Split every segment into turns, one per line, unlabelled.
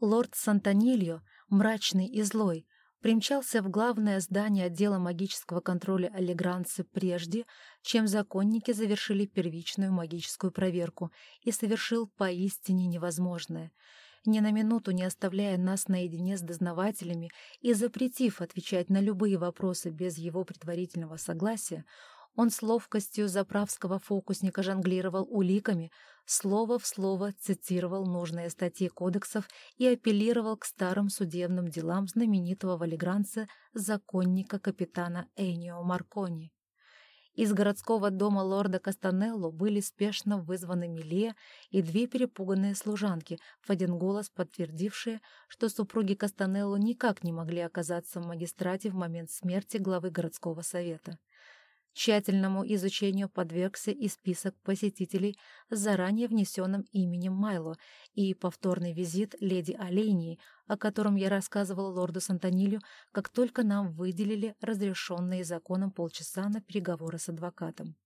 Лорд Сантонильо, мрачный и злой, примчался в главное здание отдела магического контроля Аллегранцы прежде, чем законники завершили первичную магическую проверку и совершил поистине невозможное — ни на минуту не оставляя нас наедине с дознавателями и запретив отвечать на любые вопросы без его предварительного согласия, он с ловкостью заправского фокусника жонглировал уликами, слово в слово цитировал нужные статьи кодексов и апеллировал к старым судебным делам знаменитого валигранца законника капитана Энио Маркони. Из городского дома лорда Кастанелло были спешно вызваны Миле и две перепуганные служанки, в один голос подтвердившие, что супруги Кастанелло никак не могли оказаться в магистрате в момент смерти главы городского совета. Тщательному изучению подвергся и список посетителей с заранее внесенным именем Майло и повторный визит леди Олении, о котором я рассказывала лорду Сантонилю, как только нам выделили разрешенные законом полчаса на переговоры с адвокатом.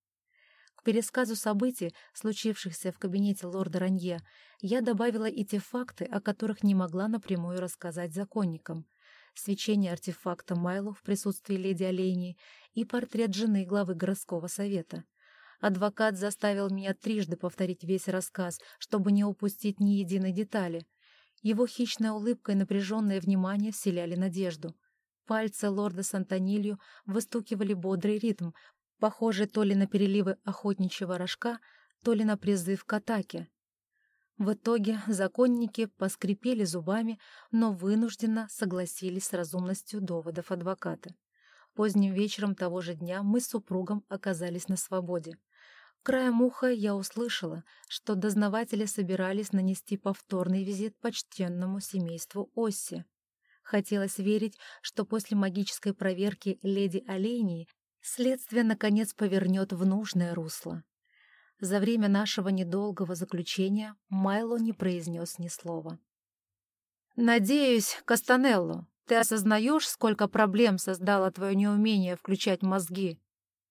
К пересказу событий, случившихся в кабинете лорда Ранье, я добавила и те факты, о которых не могла напрямую рассказать законникам свечение артефакта Майло в присутствии леди Олении и портрет жены главы городского совета. Адвокат заставил меня трижды повторить весь рассказ, чтобы не упустить ни единой детали. Его хищная улыбка и напряженное внимание вселяли надежду. Пальцы лорда Сантонилью выстукивали бодрый ритм, похожий то ли на переливы охотничьего рожка, то ли на призыв к атаке. В итоге законники поскрипели зубами, но вынужденно согласились с разумностью доводов адвоката. Поздним вечером того же дня мы с супругом оказались на свободе. Краем уха я услышала, что дознаватели собирались нанести повторный визит почтенному семейству Осси. Хотелось верить, что после магической проверки леди Олении следствие наконец повернет в нужное русло. За время нашего недолгого заключения Майло не произнес ни слова. «Надеюсь, Кастанелло, ты осознаешь, сколько проблем создало твое неумение включать мозги?»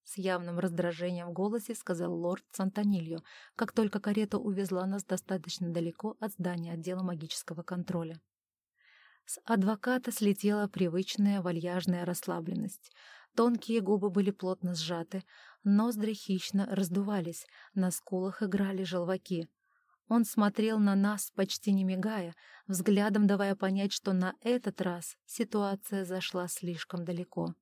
С явным раздражением в голосе сказал лорд Сантонильо, как только карета увезла нас достаточно далеко от здания отдела магического контроля. С адвоката слетела привычная вальяжная расслабленность. Тонкие губы были плотно сжаты, ноздри хищно раздувались, на скулах играли желваки. Он смотрел на нас, почти не мигая, взглядом давая понять, что на этот раз ситуация зашла слишком далеко.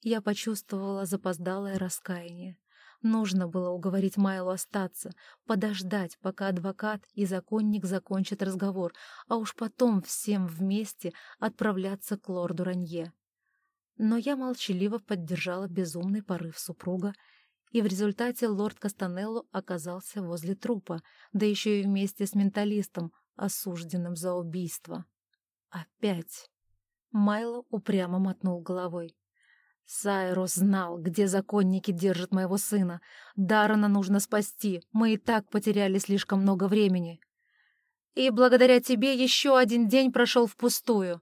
Я почувствовала запоздалое раскаяние. Нужно было уговорить Майлу остаться, подождать, пока адвокат и законник закончат разговор, а уж потом всем вместе отправляться к лорду Ранье но я молчаливо поддержала безумный порыв супруга, и в результате лорд Кастанелло оказался возле трупа, да еще и вместе с менталистом, осужденным за убийство. Опять. Майло упрямо мотнул головой. Сайрос знал, где законники держат моего сына. Дарана нужно спасти, мы и так потеряли слишком много времени. И благодаря тебе еще один день прошел впустую.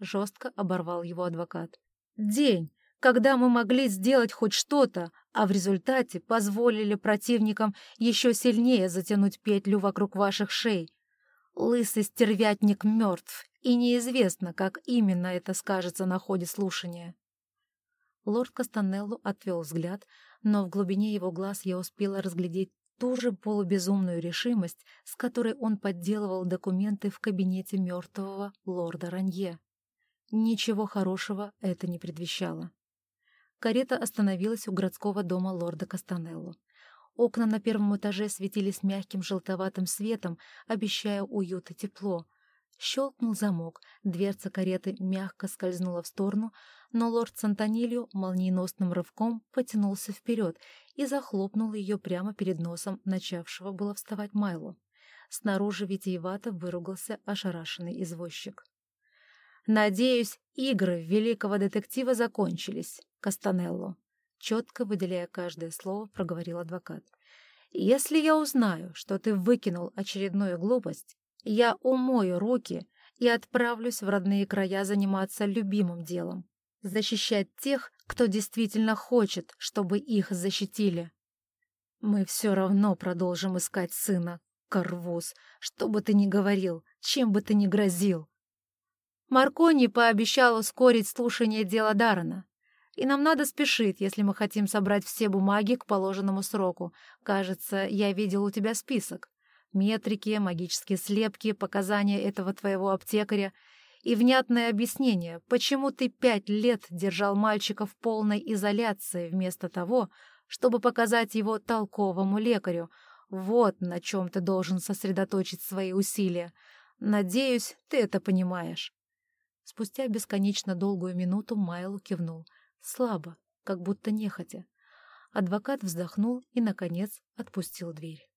Жестко оборвал его адвокат. День, когда мы могли сделать хоть что-то, а в результате позволили противникам еще сильнее затянуть петлю вокруг ваших шей. Лысый стервятник мертв, и неизвестно, как именно это скажется на ходе слушания. Лорд Кастанелло отвел взгляд, но в глубине его глаз я успела разглядеть ту же полубезумную решимость, с которой он подделывал документы в кабинете мертвого лорда Ранье. Ничего хорошего это не предвещало. Карета остановилась у городского дома лорда Кастанелло. Окна на первом этаже светились мягким желтоватым светом, обещая уют и тепло. Щелкнул замок, дверца кареты мягко скользнула в сторону, но лорд Сантонилью молниеносным рывком потянулся вперед и захлопнул ее прямо перед носом начавшего было вставать Майло. Снаружи витиевато выругался ошарашенный извозчик. «Надеюсь, игры великого детектива закончились, Кастанелло», четко выделяя каждое слово, проговорил адвокат. «Если я узнаю, что ты выкинул очередную глупость, я умою руки и отправлюсь в родные края заниматься любимым делом, защищать тех, кто действительно хочет, чтобы их защитили. Мы все равно продолжим искать сына, Карвуз, что бы ты ни говорил, чем бы ты ни грозил. Маркони пообещал ускорить слушание дела Даррена. И нам надо спешить, если мы хотим собрать все бумаги к положенному сроку. Кажется, я видел у тебя список. Метрики, магические слепки, показания этого твоего аптекаря и внятное объяснение, почему ты пять лет держал мальчика в полной изоляции вместо того, чтобы показать его толковому лекарю. Вот на чем ты должен сосредоточить свои усилия. Надеюсь, ты это понимаешь. Спустя бесконечно долгую минуту Майло кивнул. Слабо, как будто нехотя. Адвокат вздохнул и, наконец, отпустил дверь.